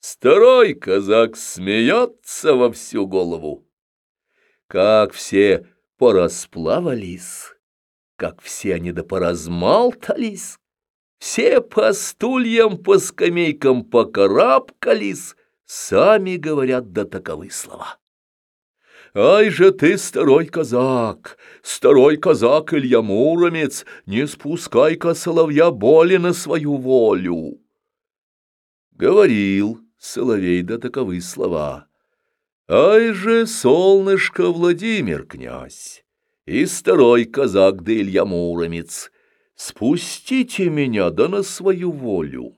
Старой казак смеется во всю голову. Как все порасплавались, как все они да поразмалтались, все по стульям, по скамейкам покарабкались, сами говорят да таковы слова. Ай же ты, старой казак, старой казак Илья Муромец, не спускай-ка соловья боли на свою волю. Говорил соловей да таковы слова. Ай же, солнышко Владимир князь, и старой казак да Илья Муромец, спустите меня да на свою волю.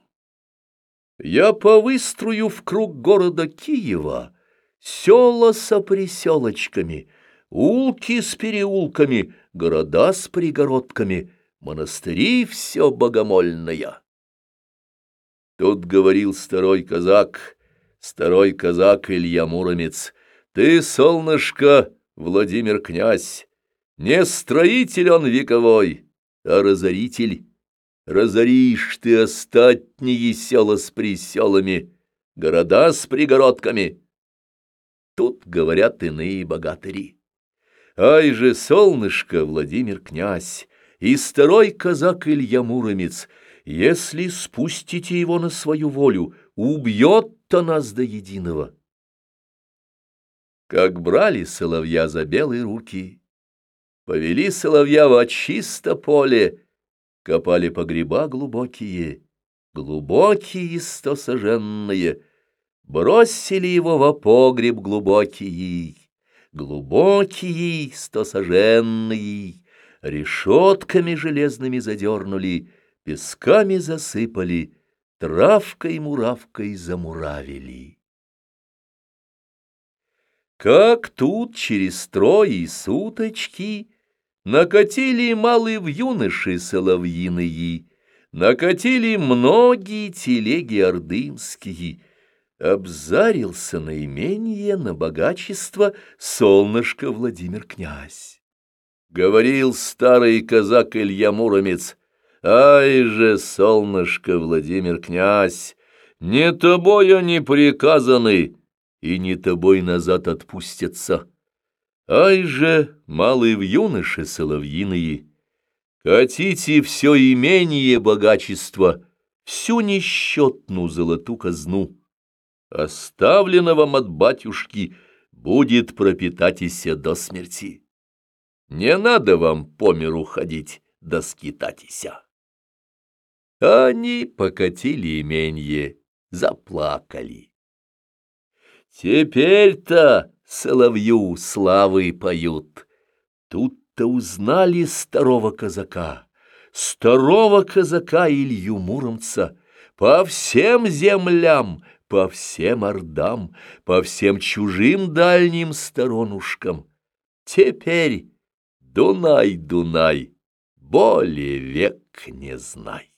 Я повыстрою в круг города Киева, Села со приселочками, улки с переулками, города с пригородками, монастыри все богомольное. Тут говорил старой казак, старой казак Илья Муромец, ты, солнышко, Владимир князь, не строитель он вековой, а разоритель. Разоришь ты остатние села с приселами, города с пригородками, Тут говорят иные богатыри. Ай же, солнышко, Владимир князь, и старой казак Илья Муромец, если спустите его на свою волю, убьет-то нас до единого. Как брали соловья за белые руки, повели соловья в чисто поле, копали погреба глубокие, глубокие стосоженные, Бросили его во погреб глубокий, глубокий, стосоженный, решетками железными задернули, песками засыпали, травкой-муравкой замуравили. Как тут через трое суточки накатили малые в юноши соловьиные, накатили многие телеги ордынские, обзарился на имение, на богачество солнышко Владимир князь. Говорил старый казак Илья Муромец, «Ай же, солнышко Владимир князь, не тобой они приказаны, и не тобой назад отпустятся. Ай же, малые в юноше соловьиные, катите все имение богачество, всю несчетную золоту казну» оставлено вам от батюшки, будет пропитатися до смерти. Не надо вам по миру ходить, да скитатися. Они покатили именье, заплакали. Теперь-то соловью славы поют. Тут-то узнали старого казака, старого казака Илью Муромца, по всем землям, по всем ордам, по всем чужим дальним сторонушкам. Теперь Дунай, Дунай, более век не знай.